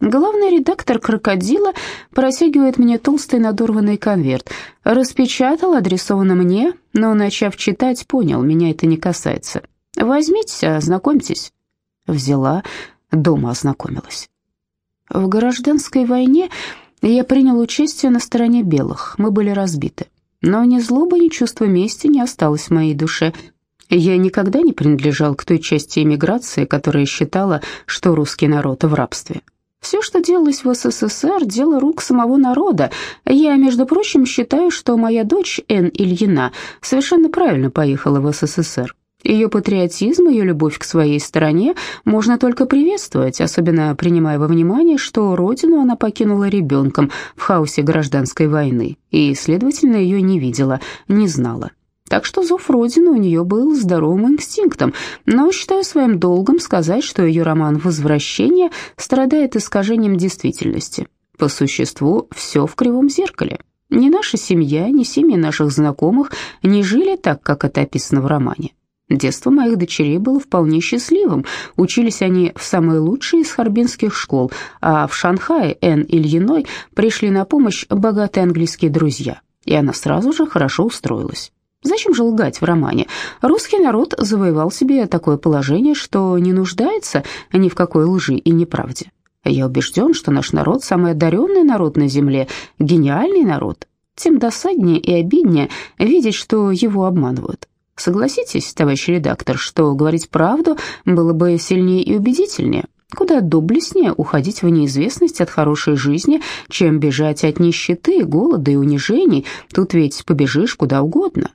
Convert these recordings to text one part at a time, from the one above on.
Главный редактор «Крокодила» протягивает мне толстый надорванный конверт. Распечатал, адресовано мне, но, начав читать, понял, меня это не касается. «Возьмите, ознакомьтесь». Взяла, дома ознакомилась. В гражданской войне я принял участие на стороне белых, мы были разбиты. Но ни злоба, ни чувства мести не осталось в моей душе. Я никогда не принадлежал к той части эмиграции, которая считала, что русский народ в рабстве. Все, что делалось в СССР, дело рук самого народа. Я, между прочим, считаю, что моя дочь Н. Ильина совершенно правильно поехала в СССР. Ее патриотизм, ее любовь к своей стране можно только приветствовать, особенно принимая во внимание, что родину она покинула ребенком в хаосе гражданской войны и, следовательно, ее не видела, не знала. Так что зов Родины у нее был здоровым инстинктом, но считаю своим долгом сказать, что ее роман «Возвращение» страдает искажением действительности. По существу, все в кривом зеркале. Ни наша семья, ни семьи наших знакомых не жили так, как это описано в романе. Детство моих дочерей было вполне счастливым. Учились они в самые лучшие из харбинских школ, а в Шанхае Эн Ильиной пришли на помощь богатые английские друзья, и она сразу же хорошо устроилась. Зачем же лгать в романе? Русский народ завоевал себе такое положение, что не нуждается ни в какой лжи и неправде. Я убежден, что наш народ самый одаренный народ на земле, гениальный народ. Тем досаднее и обиднее видеть, что его обманывают. Согласитесь, товарищ редактор, что говорить правду было бы сильнее и убедительнее. Куда доблестнее уходить в неизвестность от хорошей жизни, чем бежать от нищеты, голода и унижений. Тут ведь побежишь куда угодно.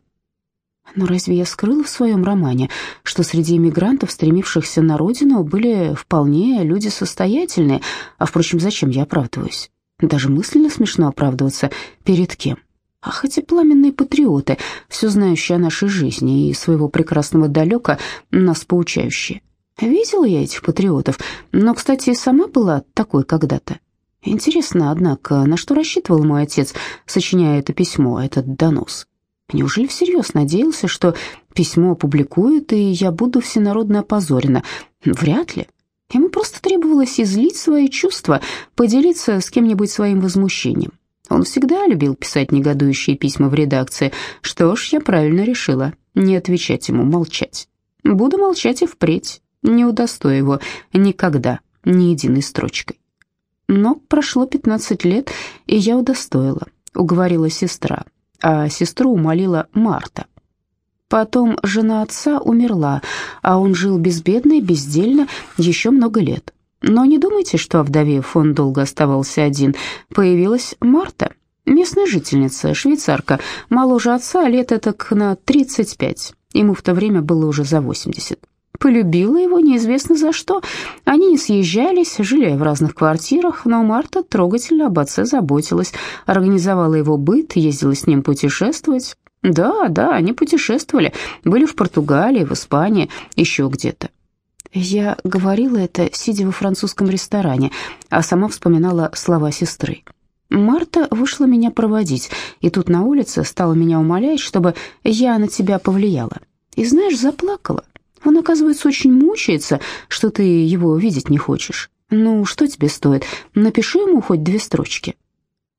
Но разве я скрыла в своем романе, что среди иммигрантов, стремившихся на родину, были вполне люди состоятельные? А, впрочем, зачем я оправдываюсь? Даже мысленно смешно оправдываться. Перед кем? Ах, эти пламенные патриоты, все знающие о нашей жизни и своего прекрасного далека, нас поучающие. Видела я этих патриотов, но, кстати, сама была такой когда-то. Интересно, однако, на что рассчитывал мой отец, сочиняя это письмо, этот донос? Неужели всерьез надеялся, что письмо опубликуют, и я буду всенародно опозорена? Вряд ли. Ему просто требовалось излить свои чувства, поделиться с кем-нибудь своим возмущением. Он всегда любил писать негодующие письма в редакции. Что ж, я правильно решила не отвечать ему, молчать. Буду молчать и впредь, не удостою его никогда, ни единой строчкой. Но прошло 15 лет, и я удостоила, уговорила сестра а сестру умолила Марта. Потом жена отца умерла, а он жил безбедно и бездельно еще много лет. Но не думайте, что овдовев он долго оставался один. Появилась Марта, местная жительница, швейцарка, моложе отца, лет так на 35. Ему в то время было уже за 80. Полюбила его неизвестно за что. Они не съезжались, жили в разных квартирах, но Марта трогательно об отце заботилась, организовала его быт, ездила с ним путешествовать. Да, да, они путешествовали, были в Португалии, в Испании, еще где-то. Я говорила это, сидя во французском ресторане, а сама вспоминала слова сестры. Марта вышла меня проводить, и тут на улице стала меня умолять, чтобы я на тебя повлияла. И знаешь, заплакала. Он, оказывается, очень мучается, что ты его видеть не хочешь. Ну, что тебе стоит? Напиши ему хоть две строчки».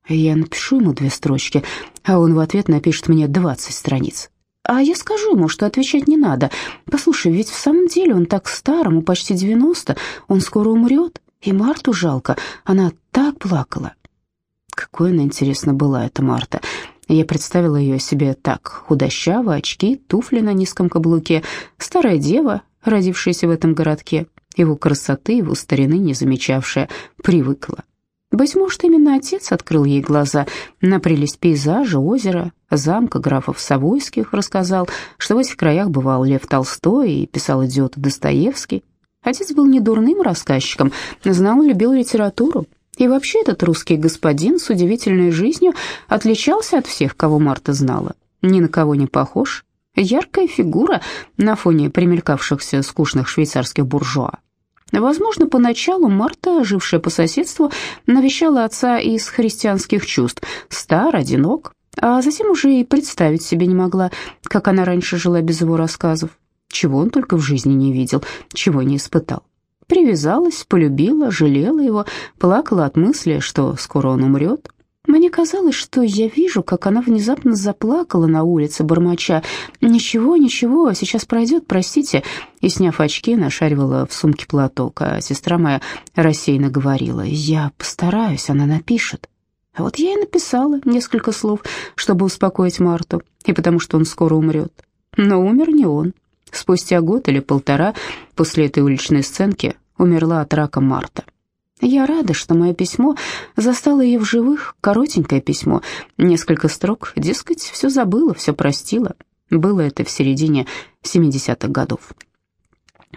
Я напишу ему две строчки, а он в ответ напишет мне двадцать страниц. А я скажу ему, что отвечать не надо. Послушай, ведь в самом деле он так стар, ему почти девяносто, он скоро умрет. И Марту жалко, она так плакала. Какой она, интересно, была эта Марта. Я представила ее себе так, худощаво, очки, туфли на низком каблуке, старая дева, родившаяся в этом городке, его красоты, его старины не замечавшая, привыкла. Быть может, именно отец открыл ей глаза на прелесть пейзажа, озера, замка графов Савойских, рассказал, что в этих краях бывал Лев Толстой и писал идиот Достоевский. Отец был не дурным рассказчиком, знал и любил литературу, и вообще этот русский господин с удивительной жизнью отличался от всех, кого Марта знала. Ни на кого не похож. Яркая фигура на фоне примелькавшихся скучных швейцарских буржуа. Возможно, поначалу Марта, жившая по соседству, навещала отца из христианских чувств, стар, одинок, а затем уже и представить себе не могла, как она раньше жила без его рассказов, чего он только в жизни не видел, чего не испытал. Привязалась, полюбила, жалела его, плакала от мысли, что скоро он умрет. Мне казалось, что я вижу, как она внезапно заплакала на улице, бормоча «Ничего, ничего, сейчас пройдет, простите», и, сняв очки, нашаривала в сумке платок, а сестра моя рассеянно говорила «Я постараюсь, она напишет». А вот я и написала несколько слов, чтобы успокоить Марту, и потому что он скоро умрет. Но умер не он. Спустя год или полтора после этой уличной сценки умерла от рака Марта. Я рада, что мое письмо застало ее в живых, коротенькое письмо, несколько строк, дескать, все забыла, все простила. Было это в середине 70-х годов.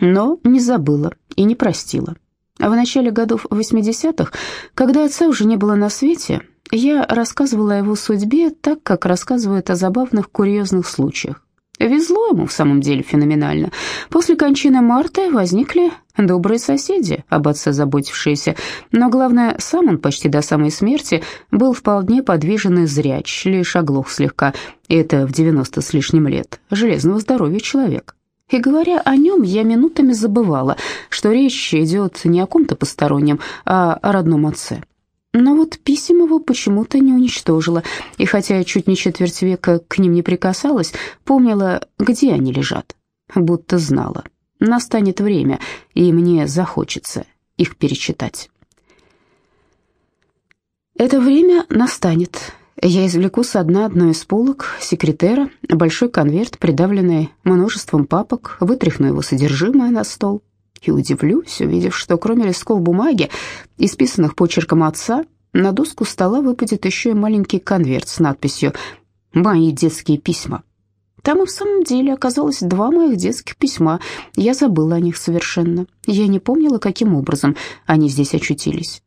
Но не забыла и не простила. А в начале годов 80-х, когда отца уже не было на свете, я рассказывала о его судьбе так, как рассказывают о забавных курьезных случаях. Везло ему в самом деле феноменально. После кончины Марты возникли добрые соседи, об отце заботившиеся, но главное, сам он почти до самой смерти был вполне подвижен и зряч, лишь оглох слегка, это в 90 с лишним лет, железного здоровья человек. И говоря о нем, я минутами забывала, что речь идет не о ком-то постороннем, а о родном отце. Но вот писем его почему-то не уничтожила, и хотя я чуть не четверть века к ним не прикасалась, помнила, где они лежат, будто знала. Настанет время, и мне захочется их перечитать. Это время настанет. Я извлеку со дна одной из полок секретера большой конверт, придавленный множеством папок, вытряхну его содержимое на стол и удивлюсь, увидев, что кроме листков бумаги, исписанных почерком отца, на доску стола выпадет еще и маленький конверт с надписью «Мои детские письма». Там и в самом деле оказалось два моих детских письма. Я забыла о них совершенно. Я не помнила, каким образом они здесь очутились.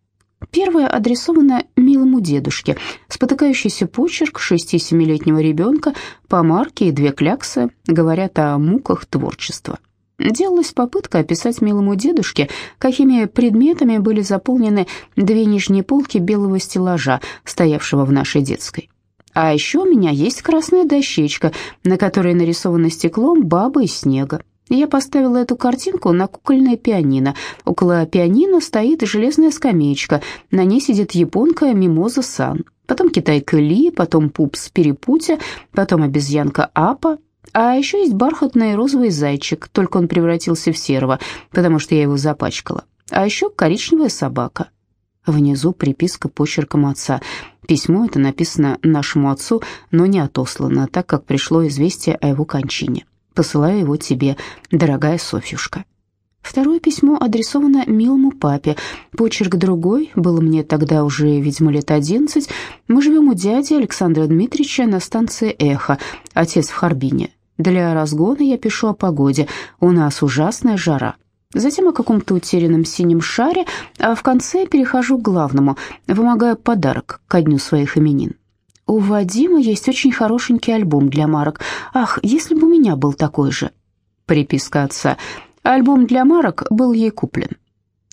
Первое адресовано милому дедушке. Спотыкающийся почерк шести-семилетнего ребенка, помарки и две кляксы говорят о муках творчества. Делалась попытка описать милому дедушке, какими предметами были заполнены две нижние полки белого стеллажа, стоявшего в нашей детской. А еще у меня есть красная дощечка, на которой нарисовано стеклом баба из снега. Я поставила эту картинку на кукольное пианино. Около пианино стоит железная скамеечка. На ней сидит японка Мимоза Сан. Потом китайка Ли, потом пупс Перепутя, потом обезьянка Апа, а еще есть бархатный розовый зайчик, только он превратился в серого, потому что я его запачкала. А еще коричневая собака. Внизу приписка почерком отца. Письмо это написано нашему отцу, но не отослано, так как пришло известие о его кончине. Посылаю его тебе, дорогая Софьюшка. Второе письмо адресовано милому папе. Почерк другой, было мне тогда уже, видимо, лет одиннадцать. Мы живем у дяди Александра Дмитриевича на станции «Эхо», отец в Харбине. Для разгона я пишу о погоде. У нас ужасная жара. Затем о каком-то утерянном синем шаре, а в конце перехожу к главному, вымогаю подарок ко дню своих именин. У Вадима есть очень хорошенький альбом для марок. Ах, если бы у меня был такой же. Приписка отца. Альбом для марок был ей куплен.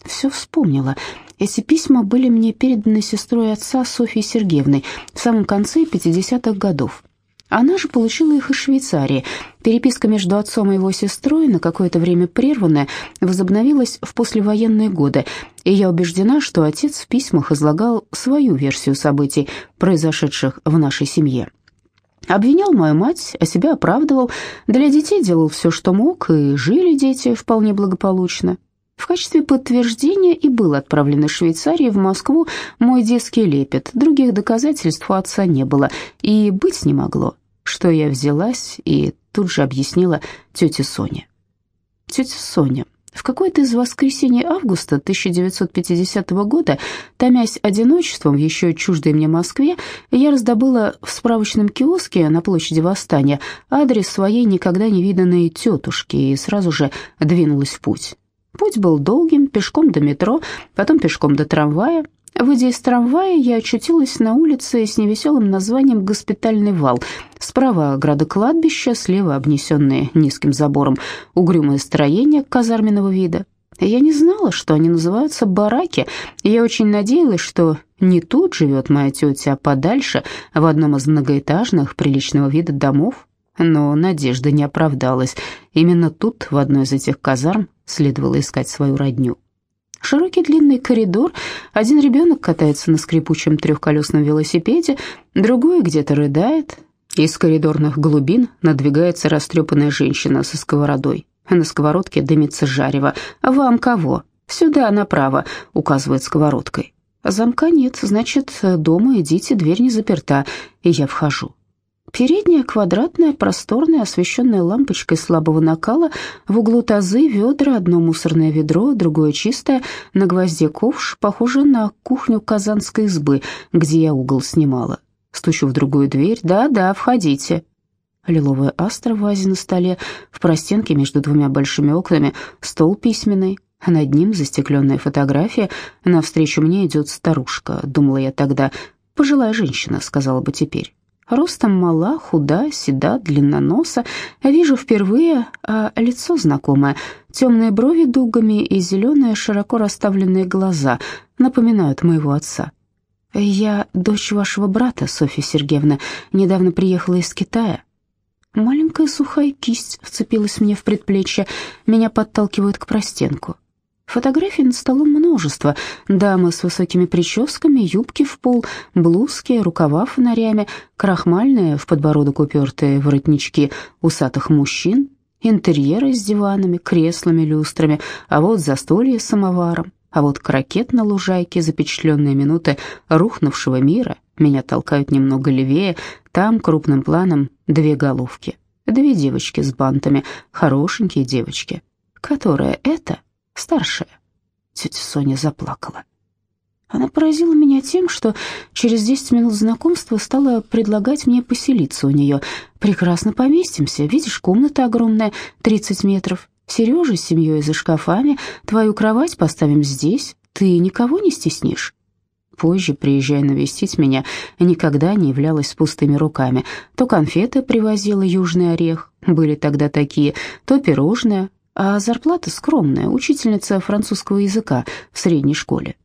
Все вспомнила. Эти письма были мне переданы сестрой отца Софьей Сергеевной в самом конце 50-х годов. Она же получила их из Швейцарии. Переписка между отцом и его сестрой, на какое-то время прерванная, возобновилась в послевоенные годы, и я убеждена, что отец в письмах излагал свою версию событий, произошедших в нашей семье. Обвинял мою мать, а себя оправдывал, для детей делал все, что мог, и жили дети вполне благополучно. В качестве подтверждения и был отправлен из Швейцарии в Москву мой детский лепет. Других доказательств у отца не было и быть не могло, что я взялась и тут же объяснила тете Соне. Тетя Соня, в какое-то из воскресений августа 1950 года, томясь одиночеством в еще чуждой мне Москве, я раздобыла в справочном киоске на площади Восстания адрес своей никогда не виданной тетушки и сразу же двинулась в путь. Путь был долгим, пешком до метро, потом пешком до трамвая. Выйдя из трамвая, я очутилась на улице с невеселым названием «Госпитальный вал». Справа градокладбище, слева обнесенное низким забором угрюмое строение казарменного вида. Я не знала, что они называются бараки, я очень надеялась, что не тут живет моя тетя, а подальше, в одном из многоэтажных приличного вида домов. Но надежда не оправдалась. Именно тут, в одной из этих казарм, следовало искать свою родню. Широкий длинный коридор, один ребенок катается на скрипучем трехколесном велосипеде, другой где-то рыдает. Из коридорных глубин надвигается растрепанная женщина со сковородой. На сковородке дымится жарево. «Вам кого?» «Сюда, направо», — указывает сковородкой. Замка нет, значит, дома идите, дверь не заперта, и я вхожу. Передняя квадратная, просторная, освещенная лампочкой слабого накала, в углу тазы, ведра, одно мусорное ведро, другое чистое, на гвозде ковш, похоже на кухню казанской избы, где я угол снимала. Стучу в другую дверь. «Да-да, входите». Лиловая астра в вазе на столе, в простенке между двумя большими окнами, стол письменный, а над ним застекленная фотография. Навстречу мне идет старушка, думала я тогда. Пожилая женщина, сказала бы теперь. Ростом мала, худа, седа, длинноноса. Вижу впервые, а лицо знакомое. Темные брови дугами и зеленые широко расставленные глаза напоминают моего отца. «Я дочь вашего брата, Софья Сергеевна, недавно приехала из Китая». Маленькая сухая кисть вцепилась мне в предплечье, меня подталкивают к простенку. Фотографий над столом множество. Дамы с высокими прическами, юбки в пол, блузки, рукава фонарями, крахмальные, в подбородок упертые воротнички усатых мужчин, интерьеры с диванами, креслами, люстрами, а вот застолье с самоваром, а вот крокет на лужайке, запечатленные минуты рухнувшего мира, меня толкают немного левее, там крупным планом две головки, две девочки с бантами, хорошенькие девочки. Которая это? Старшая. Тетя Соня заплакала. Она поразила меня тем, что через 10 минут знакомства стала предлагать мне поселиться у нее. «Прекрасно поместимся. Видишь, комната огромная, 30 метров. Сережа с семьей за шкафами. Твою кровать поставим здесь. Ты никого не стеснишь?» Позже, приезжая навестить меня, никогда не являлась с пустыми руками. То конфеты привозила южный орех, были тогда такие, то пирожное, а зарплата скромная, учительница французского языка в средней школе.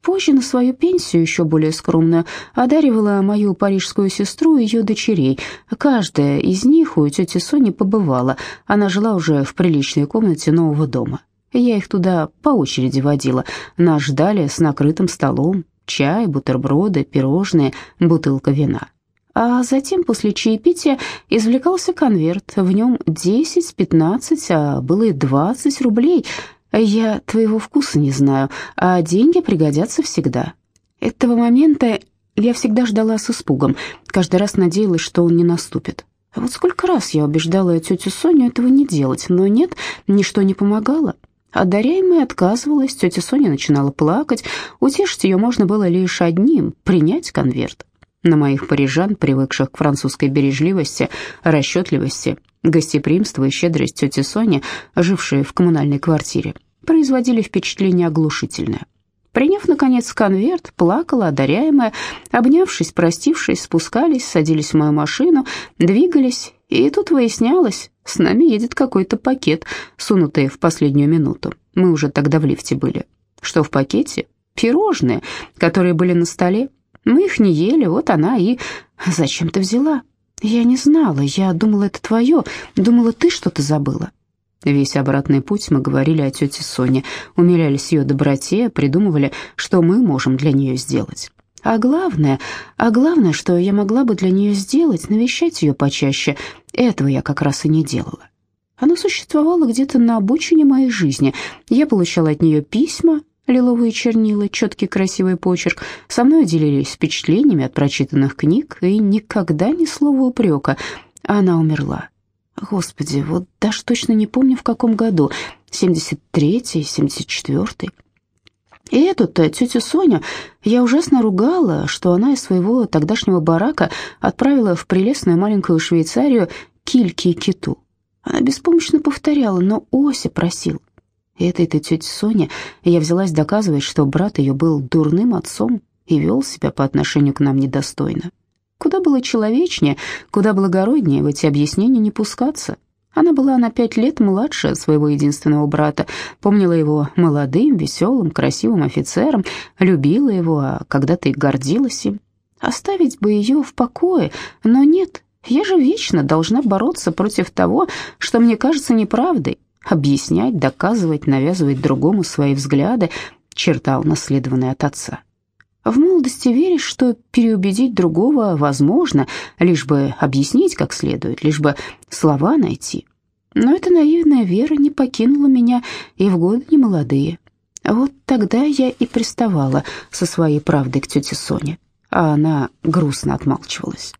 Позже на свою пенсию, еще более скромную, одаривала мою парижскую сестру и ее дочерей. Каждая из них у тети Сони побывала. Она жила уже в приличной комнате нового дома. Я их туда по очереди водила. Нас ждали с накрытым столом. Чай, бутерброды, пирожные, бутылка вина а затем после чаепития извлекался конверт, в нем 10-15, а было и 20 рублей. Я твоего вкуса не знаю, а деньги пригодятся всегда. Этого момента я всегда ждала с испугом, каждый раз надеялась, что он не наступит. Вот сколько раз я убеждала тетю Соню этого не делать, но нет, ничто не помогало. Одаряемая отказывалась, тетя Соня начинала плакать. Утешить ее можно было лишь одним — принять конверт. На моих парижан, привыкших к французской бережливости, расчетливости, гостеприимству и щедрость тети Сони, жившие в коммунальной квартире, производили впечатление оглушительное. Приняв, наконец, конверт, плакала одаряемая, обнявшись, простившись, спускались, садились в мою машину, двигались, и тут выяснялось, с нами едет какой-то пакет, сунутый в последнюю минуту. Мы уже тогда в лифте были. Что в пакете? Пирожные, которые были на столе, мы их не ели, вот она и... Зачем ты взяла? Я не знала, я думала, это твое, думала, ты что-то забыла. Весь обратный путь мы говорили о тете Соне, умилялись ее доброте, придумывали, что мы можем для нее сделать. А главное, а главное, что я могла бы для нее сделать, навещать ее почаще, этого я как раз и не делала. Она существовала где-то на обочине моей жизни. Я получала от нее письма, лиловые чернила, четкий красивый почерк, со мной делились впечатлениями от прочитанных книг и никогда ни слова упрека. Она умерла. Господи, вот даже точно не помню, в каком году, 73-й, 74-й. И эту-то тетю Соню я ужасно ругала, что она из своего тогдашнего барака отправила в прелестную маленькую Швейцарию кильки и киту. Она беспомощно повторяла, но Ося просил. И этой-то тете Соне я взялась доказывать, что брат ее был дурным отцом и вел себя по отношению к нам недостойно. Куда было человечнее, куда благороднее в эти объяснения не пускаться. Она была на пять лет младше своего единственного брата, помнила его молодым, веселым, красивым офицером, любила его, а когда-то и гордилась им. Оставить бы ее в покое, но нет, я же вечно должна бороться против того, что мне кажется неправдой, объяснять, доказывать, навязывать другому свои взгляды, черта, унаследованные от отца. В молодости веришь, что переубедить другого возможно, лишь бы объяснить как следует, лишь бы слова найти. Но эта наивная вера не покинула меня и в годы немолодые. Вот тогда я и приставала со своей правдой к тете Соне, а она грустно отмалчивалась.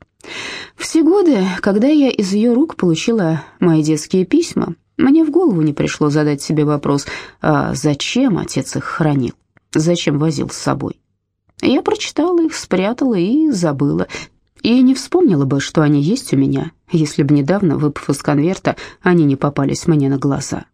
Все годы, когда я из ее рук получила мои детские письма, мне в голову не пришло задать себе вопрос, а зачем отец их хранил, зачем возил с собой. Я прочитала их, спрятала и забыла. И не вспомнила бы, что они есть у меня, если бы недавно, выпав из конверта, они не попались мне на глаза.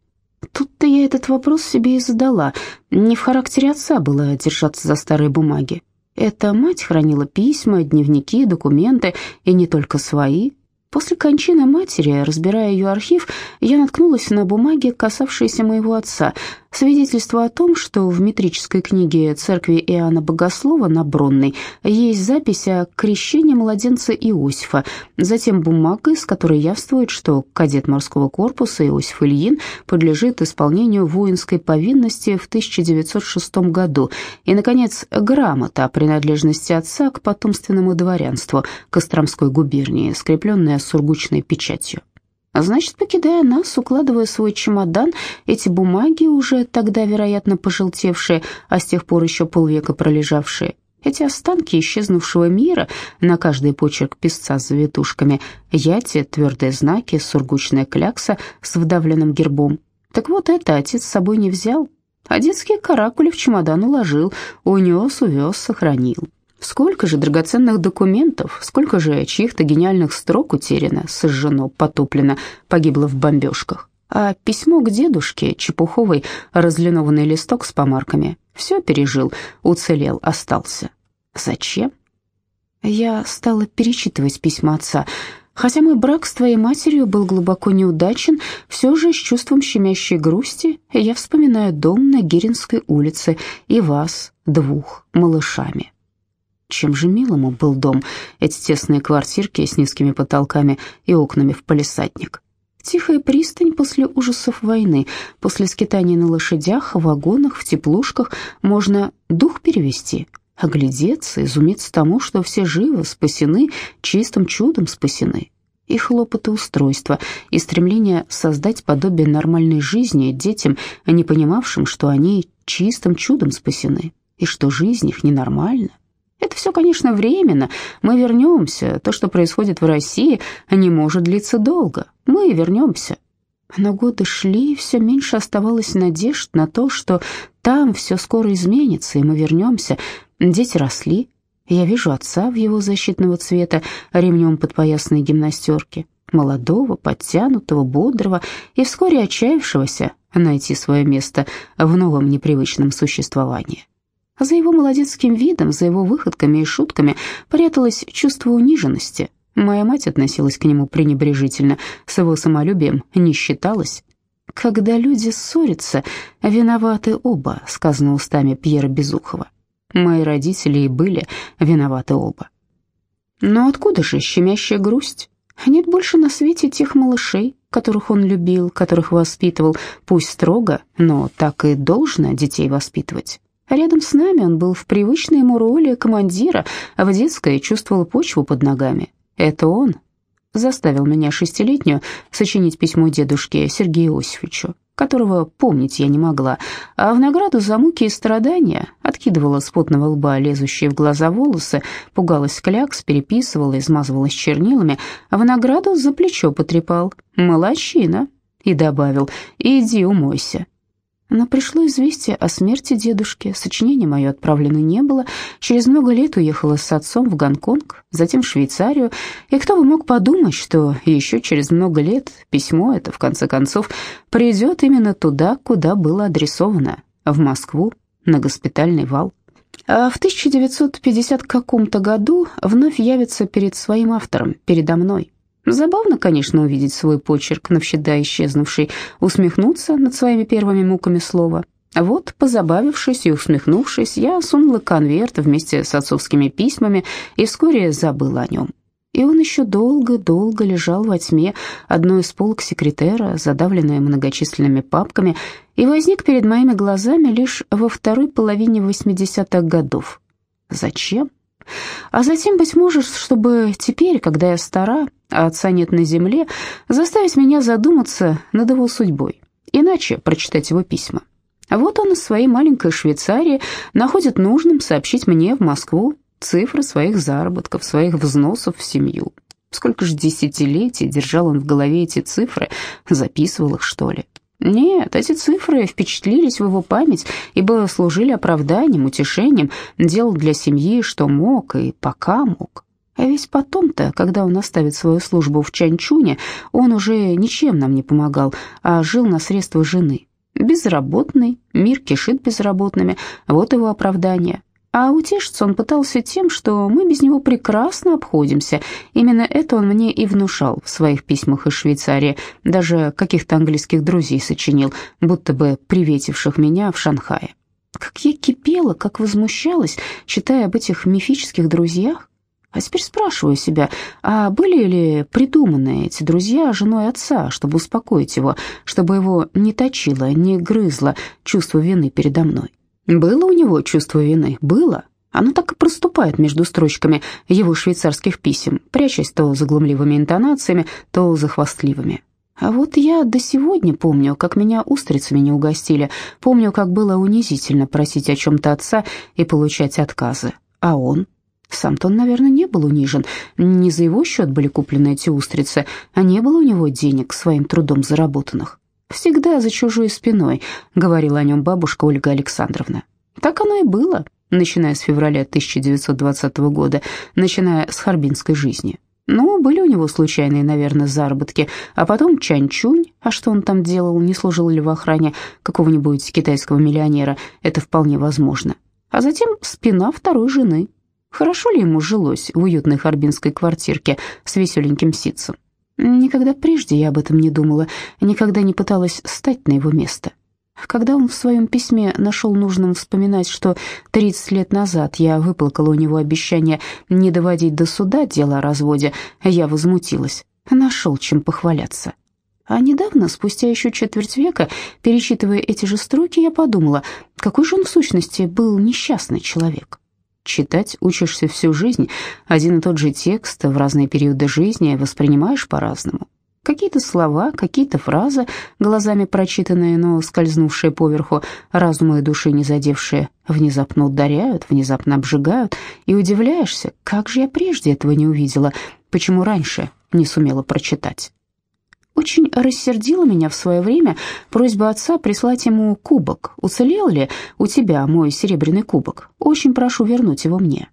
Тут-то я этот вопрос себе и задала. Не в характере отца было держаться за старые бумаги. Эта мать хранила письма, дневники, документы, и не только свои, После кончины матери, разбирая ее архив, я наткнулась на бумаги, касавшиеся моего отца, свидетельство о том, что в метрической книге церкви Иоанна Богослова на Бронной есть запись о крещении младенца Иосифа, затем бумага, из которой явствует, что кадет морского корпуса Иосиф Ильин подлежит исполнению воинской повинности в 1906 году, и, наконец, грамота о принадлежности отца к потомственному дворянству Костромской губернии, скрепленная сургучной печатью. А значит, покидая нас, укладывая свой чемодан, эти бумаги, уже тогда, вероятно, пожелтевшие, а с тех пор еще полвека пролежавшие, эти останки исчезнувшего мира, на каждый почерк песца с завитушками, яти, твердые знаки, сургучная клякса с вдавленным гербом. Так вот это отец с собой не взял, а детские каракули в чемодан уложил, унес, увез, сохранил. Сколько же драгоценных документов, сколько же чьих-то гениальных строк утеряно, сожжено, потоплено, погибло в бомбежках. А письмо к дедушке, чепуховый, разлинованный листок с помарками, все пережил, уцелел, остался. Зачем? Я стала перечитывать письма отца. Хотя мой брак с твоей матерью был глубоко неудачен, все же с чувством щемящей грусти я вспоминаю дом на Гиринской улице и вас, двух, малышами. Чем же милому был дом, эти тесные квартирки с низкими потолками и окнами в палисадник. Тихая пристань после ужасов войны, после скитаний на лошадях, вагонах, в теплушках, можно дух перевести, оглядеться, изумиться тому, что все живы, спасены, чистым чудом спасены. И хлопоты устройства, и стремление создать подобие нормальной жизни детям, не понимавшим, что они чистым чудом спасены, и что жизнь их ненормальна. Это все, конечно, временно. Мы вернемся. То, что происходит в России, не может длиться долго. Мы вернемся. Но годы шли, все меньше оставалось надежд на то, что там все скоро изменится, и мы вернемся. Дети росли. Я вижу отца в его защитного цвета, ремнем подпоясной гимнастерки, молодого, подтянутого, бодрого и вскоре отчаявшегося найти свое место в новом непривычном существовании. За его молодецким видом, за его выходками и шутками пряталось чувство униженности. Моя мать относилась к нему пренебрежительно, с его самолюбием не считалась. «Когда люди ссорятся, виноваты оба», — сказано устами Пьера Безухова. Мои родители и были виноваты оба. Но откуда же щемящая грусть? Нет больше на свете тех малышей, которых он любил, которых воспитывал, пусть строго, но так и должно детей воспитывать. Рядом с нами он был в привычной ему роли командира, а в детской чувствовал почву под ногами. Это он заставил меня шестилетнюю сочинить письмо дедушке Сергею Иосифовичу, которого помнить я не могла, а в награду за муки и страдания откидывала с потного лба лезущие в глаза волосы, пугалась клякс, переписывала, измазывалась чернилами, а в награду за плечо потрепал. «Молодчина!» и добавил «Иди умойся». Но пришло известие о смерти дедушки, сочинение мое отправлено не было, через много лет уехала с отцом в Гонконг, затем в Швейцарию, и кто бы мог подумать, что еще через много лет письмо это, в конце концов, придет именно туда, куда было адресовано, в Москву, на госпитальный вал. А в 1950 каком-то году вновь явится перед своим автором, передо мной, Забавно, конечно, увидеть свой почерк, навсегда исчезнувший, усмехнуться над своими первыми муками слова. Вот, позабавившись и усмехнувшись, я сунула конверт вместе с отцовскими письмами и вскоре забыла о нем. И он еще долго-долго лежал во тьме одной из полок секретера, задавленная многочисленными папками, и возник перед моими глазами лишь во второй половине 80-х годов. Зачем? А затем, быть может, чтобы теперь, когда я стара, а отца нет на земле, заставить меня задуматься над его судьбой, иначе прочитать его письма. Вот он из своей маленькой Швейцарии находит нужным сообщить мне в Москву цифры своих заработков, своих взносов в семью. Сколько же десятилетий держал он в голове эти цифры, записывал их, что ли? Нет, эти цифры впечатлились в его память, ибо служили оправданием, утешением, делал для семьи, что мог и пока мог. А ведь потом-то, когда он оставит свою службу в Чанчуне, он уже ничем нам не помогал, а жил на средства жены. Безработный, мир кишит безработными, вот его оправдание. А утешиться он пытался тем, что мы без него прекрасно обходимся. Именно это он мне и внушал в своих письмах из Швейцарии. Даже каких-то английских друзей сочинил, будто бы приветивших меня в Шанхае. Как я кипела, как возмущалась, читая об этих мифических друзьях. А теперь спрашиваю себя, а были ли придуманы эти друзья женой отца, чтобы успокоить его, чтобы его не точило, не грызло чувство вины передо мной? Было у него чувство вины? Было. Оно так и проступает между строчками его швейцарских писем, прячась то за глумливыми интонациями, то за хвастливыми. А вот я до сегодня помню, как меня устрицами не угостили, помню, как было унизительно просить о чем-то отца и получать отказы. А он? Сам-то он, наверное, не был унижен. Не за его счет были куплены эти устрицы, а не было у него денег своим трудом заработанных. «Всегда за чужой спиной», — говорила о нем бабушка Ольга Александровна. Так оно и было, начиная с февраля 1920 года, начиная с харбинской жизни. Ну, были у него случайные, наверное, заработки, а потом Чанчунь, а что он там делал, не служил ли в охране какого-нибудь китайского миллионера, это вполне возможно. А затем спина второй жены. Хорошо ли ему жилось в уютной харбинской квартирке с веселеньким ситцем? Никогда прежде я об этом не думала, никогда не пыталась стать на его место. Когда он в своем письме нашел нужным вспоминать, что 30 лет назад я выплакала у него обещание не доводить до суда дело о разводе, я возмутилась. Нашел чем похваляться. А недавно, спустя еще четверть века, перечитывая эти же строки, я подумала, какой же он в сущности был несчастный человек. Читать учишься всю жизнь, один и тот же текст в разные периоды жизни воспринимаешь по-разному. Какие-то слова, какие-то фразы, глазами прочитанные, но скользнувшие поверху, разума и души не задевшие, внезапно ударяют, внезапно обжигают, и удивляешься, как же я прежде этого не увидела, почему раньше не сумела прочитать. Очень рассердила меня в свое время просьба отца прислать ему кубок. Уцелел ли у тебя мой серебряный кубок? Очень прошу вернуть его мне.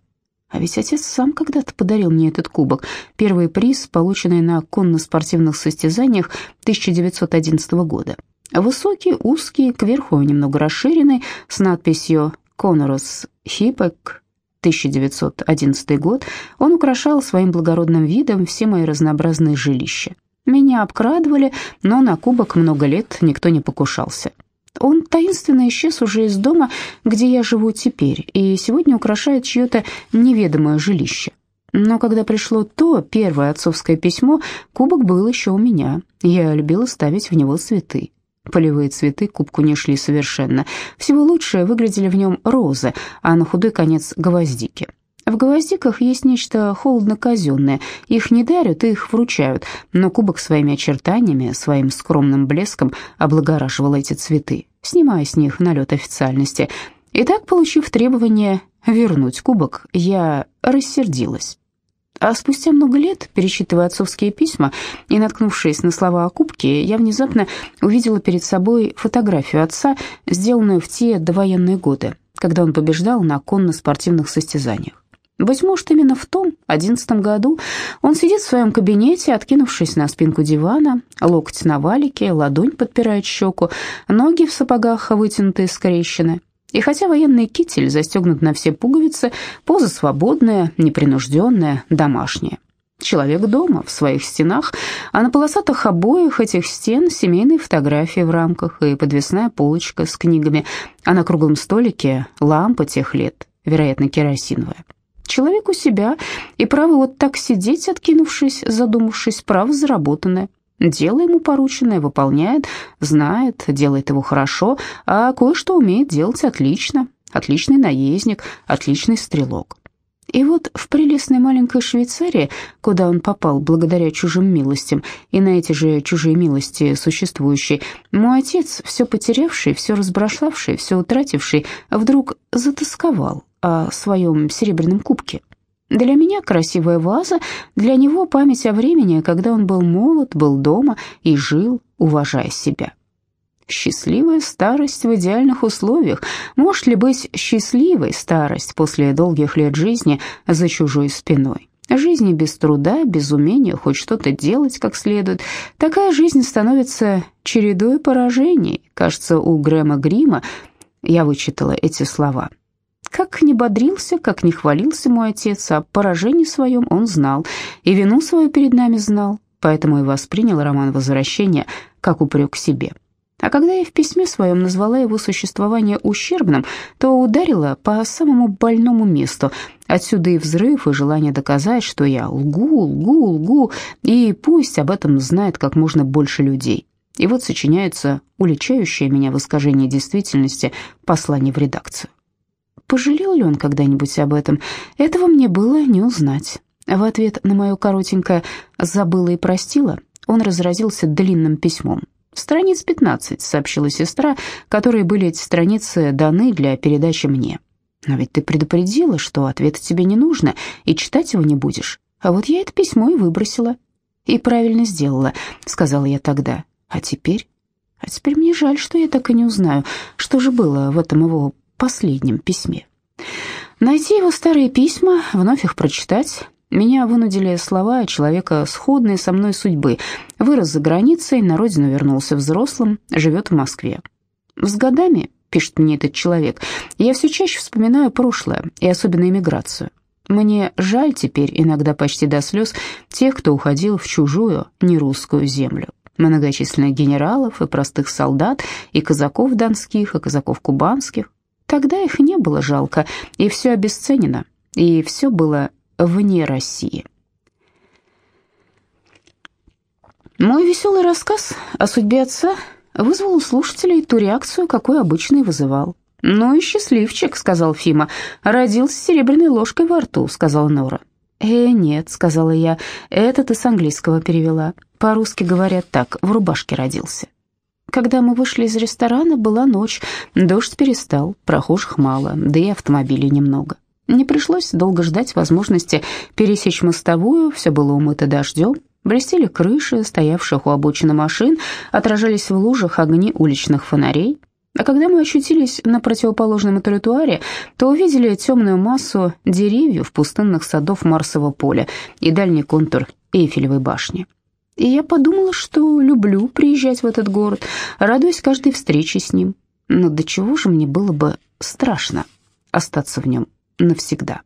А ведь отец сам когда-то подарил мне этот кубок. Первый приз, полученный на конно-спортивных состязаниях 1911 года. Высокий, узкий, кверху немного расширенный, с надписью «Конорос Хипек 1911 год», он украшал своим благородным видом все мои разнообразные жилища. Меня обкрадывали, но на кубок много лет никто не покушался. Он таинственно исчез уже из дома, где я живу теперь, и сегодня украшает чье-то неведомое жилище. Но когда пришло то первое отцовское письмо, кубок был еще у меня. Я любила ставить в него цветы. Полевые цветы кубку не шли совершенно. Всего лучше выглядели в нем розы, а на худой конец гвоздики. В гвоздиках есть нечто холодно-казенное. Их не дарят, их вручают, но кубок своими очертаниями, своим скромным блеском облагораживал эти цветы, снимая с них налет официальности. И так, получив требование вернуть кубок, я рассердилась. А спустя много лет, перечитывая отцовские письма и наткнувшись на слова о кубке, я внезапно увидела перед собой фотографию отца, сделанную в те довоенные годы, когда он побеждал на конно-спортивных состязаниях. Быть может, именно в том, одиннадцатом году, он сидит в своем кабинете, откинувшись на спинку дивана, локоть на валике, ладонь подпирает щеку, ноги в сапогах вытянутые скрещены. И хотя военный китель застегнут на все пуговицы, поза свободная, непринужденная, домашняя. Человек дома, в своих стенах, а на полосатых обоях этих стен семейные фотографии в рамках и подвесная полочка с книгами, а на круглом столике лампа тех лет, вероятно, керосиновая. Человек у себя, и право вот так сидеть, откинувшись, задумавшись, право заработанное. Дело ему порученное выполняет, знает, делает его хорошо, а кое-что умеет делать отлично. Отличный наездник, отличный стрелок. И вот в прелестной маленькой Швейцарии, куда он попал благодаря чужим милостям, и на эти же чужие милости существующие, мой отец, все потерявший, все разбросавший, все утративший, вдруг затасковал о своем серебряном кубке. Для меня красивая ваза, для него память о времени, когда он был молод, был дома и жил, уважая себя. Счастливая старость в идеальных условиях. Может ли быть счастливой старость после долгих лет жизни за чужой спиной? Жизни без труда, без умения хоть что-то делать как следует. Такая жизнь становится чередой поражений. Кажется, у Грэма Грима я вычитала эти слова. Как не бодрился, как не хвалился мой отец, о поражении своем он знал, и вину свою перед нами знал, поэтому и воспринял роман «Возвращение» как упрек себе. А когда я в письме своем назвала его существование ущербным, то ударила по самому больному месту. Отсюда и взрыв, и желание доказать, что я лгу, лгу, лгу, и пусть об этом знает как можно больше людей. И вот сочиняется уличающее меня в искажении действительности послание в редакцию. Пожалел ли он когда-нибудь об этом? Этого мне было не узнать. В ответ на мое коротенькое «забыла и простила» он разразился длинным письмом. «Страниц 15», — сообщила сестра, которые были эти страницы даны для передачи мне. «Но ведь ты предупредила, что ответа тебе не нужно, и читать его не будешь. А вот я это письмо и выбросила». «И правильно сделала», — сказала я тогда. «А теперь?» «А теперь мне жаль, что я так и не узнаю, что же было в этом его последнем письме». Найти его старые письма, вновь их прочитать, меня вынудили слова человека сходной со мной судьбы. Вырос за границей, на родину вернулся взрослым, живет в Москве. С годами, пишет мне этот человек, я все чаще вспоминаю прошлое, и особенно эмиграцию. Мне жаль теперь, иногда почти до слез, тех, кто уходил в чужую, нерусскую землю. Многочисленных генералов и простых солдат, и казаков донских, и казаков кубанских. Тогда их не было жалко, и все обесценено, и все было вне России. Мой веселый рассказ о судьбе отца вызвал у слушателей ту реакцию, какой обычно и вызывал. «Ну и счастливчик», — сказал Фима. «Родился с серебряной ложкой во рту», — сказала Нора. «Э, нет», — сказала я, — «это ты с английского перевела. По-русски говорят так, в рубашке родился». Когда мы вышли из ресторана, была ночь, дождь перестал, прохожих мало, да и автомобилей немного. Не пришлось долго ждать возможности пересечь мостовую, все было умыто дождем, блестели крыши, стоявших у обочины машин, отражались в лужах огни уличных фонарей. А когда мы очутились на противоположном тротуаре, то увидели темную массу деревьев пустынных садов Марсового поля и дальний контур Эйфелевой башни. И я подумала, что люблю приезжать в этот город, радуясь каждой встрече с ним. Но до чего же мне было бы страшно остаться в нем навсегда.